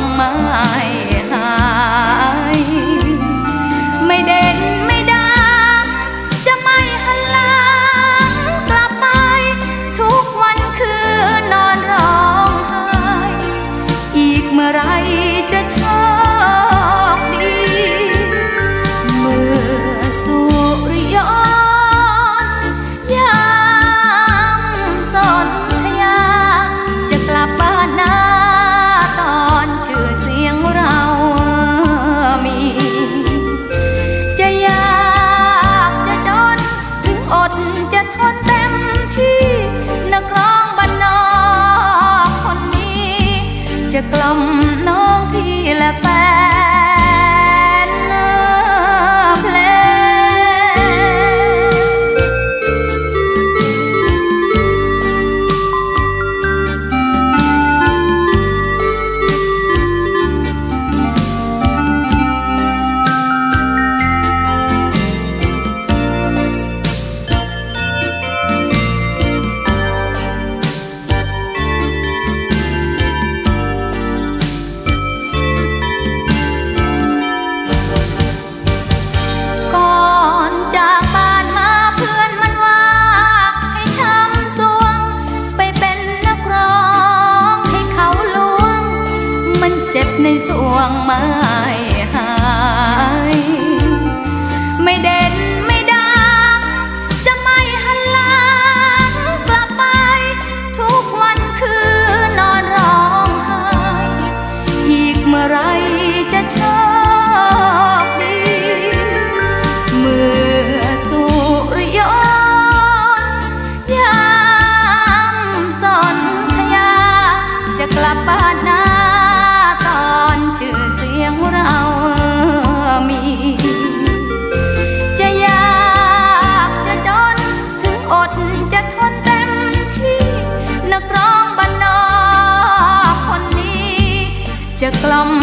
mà. จะกล่อมน้องพี่และแฟน ไม่หา clam